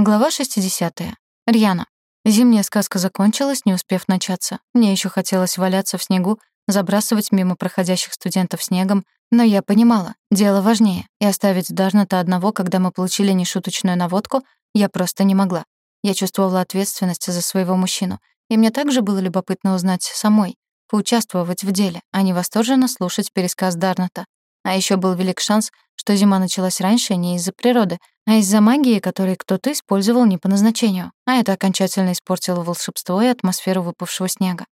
Глава 60. Рьяна. Зимняя сказка закончилась, не успев начаться. Мне еще хотелось валяться в снегу, забрасывать мимо проходящих студентов снегом, но я понимала, дело важнее, и оставить Дарната одного, когда мы получили нешуточную наводку, я просто не могла. Я чувствовала ответственность за своего мужчину, и мне также было любопытно узнать самой, поучаствовать в деле, а не восторженно слушать пересказ Дарната. А еще был велик шанс, что зима началась раньше не из-за природы, а из-за магии, которой кто-то использовал не по назначению, а это окончательно испортило волшебство и атмосферу выпавшего снега.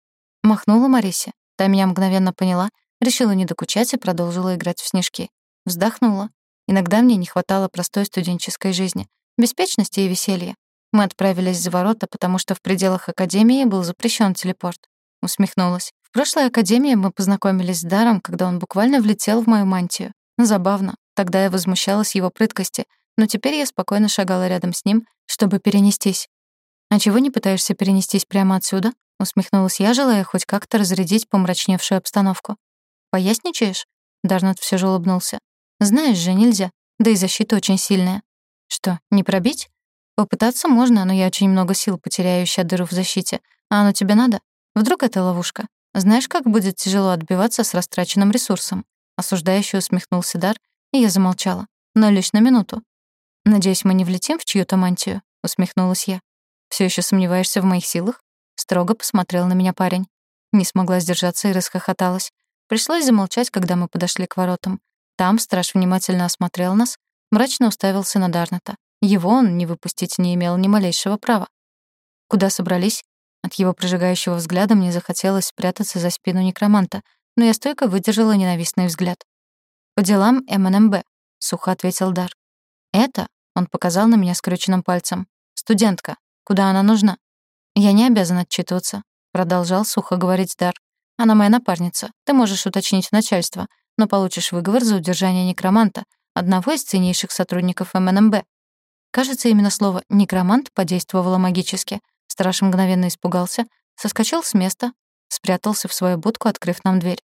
Махнула Марисе. Та меня мгновенно поняла, решила не докучать и продолжила играть в снежки. Вздохнула. Иногда мне не хватало простой студенческой жизни, беспечности и веселья. Мы отправились за ворота, потому что в пределах академии был запрещен телепорт. Усмехнулась. В прошлой академии мы познакомились с Даром, когда он буквально влетел в мою мантию. Забавно. Тогда я возмущалась его прыткости — но теперь я спокойно шагала рядом с ним, чтобы перенестись. «А чего не пытаешься перенестись прямо отсюда?» — усмехнулась я, желая хоть как-то разрядить помрачневшую обстановку. «Поясничаешь?» — Дарнет все же улыбнулся. «Знаешь же, нельзя. Да и защита очень сильная». «Что, не пробить?» «Попытаться можно, но я очень много сил потеряю, ища дыру в защите. А оно тебе надо? Вдруг это ловушка? Знаешь, как будет тяжело отбиваться с растраченным ресурсом?» Осуждающе усмехнулся Дар, и я замолчала. Но лишь на минуту. «Надеюсь, мы не влетим в чью-то мантию?» — усмехнулась я. Все еще сомневаешься в моих силах?» Строго посмотрел на меня парень. Не смогла сдержаться и расхохоталась. Пришлось замолчать, когда мы подошли к воротам. Там страж внимательно осмотрел нас, мрачно уставился на Дарната. Его он не выпустить не имел ни малейшего права. «Куда собрались?» От его прожигающего взгляда мне захотелось спрятаться за спину некроманта, но я стойко выдержала ненавистный взгляд. «По делам МНМБ», — сухо ответил Дар. «Это?» — он показал на меня скрюченным пальцем. «Студентка. Куда она нужна?» «Я не обязан отчитываться», — продолжал сухо говорить Дар. «Она моя напарница. Ты можешь уточнить начальство, но получишь выговор за удержание некроманта, одного из ценнейших сотрудников МНМБ». Кажется, именно слово «некромант» подействовало магически. Страж мгновенно испугался, соскочил с места, спрятался в свою будку, открыв нам дверь.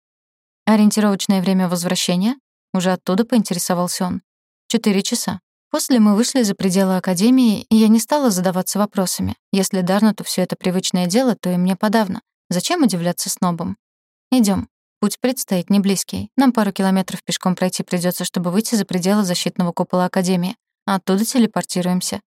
«Ориентировочное время возвращения?» Уже оттуда поинтересовался он. «Четыре часа. После мы вышли за пределы академии, и я не стала задаваться вопросами. Если Дарнату все это привычное дело, то и мне подавно. Зачем удивляться снобам? Идем. Путь предстоит не близкий. Нам пару километров пешком пройти придется, чтобы выйти за пределы защитного купола академии. Оттуда телепортируемся.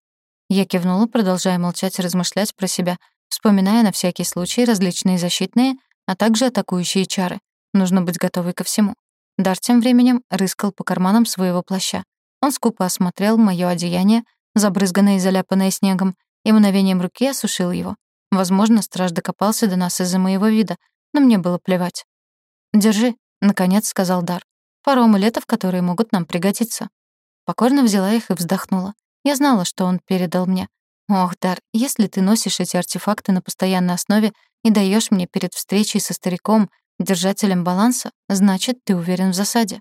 Я кивнула, продолжая молчать и размышлять про себя, вспоминая на всякий случай различные защитные, а также атакующие чары. Нужно быть готовой ко всему. Дар тем временем рыскал по карманам своего плаща. Он скупо осмотрел моё одеяние, забрызганное и заляпанное снегом, и мгновением руки осушил его. Возможно, страж докопался до нас из-за моего вида, но мне было плевать. «Держи», — наконец сказал Дар. «Пару амулетов, которые могут нам пригодиться». Покорно взяла их и вздохнула. Я знала, что он передал мне. «Ох, Дар, если ты носишь эти артефакты на постоянной основе и даешь мне перед встречей со стариком, держателем баланса, значит, ты уверен в засаде».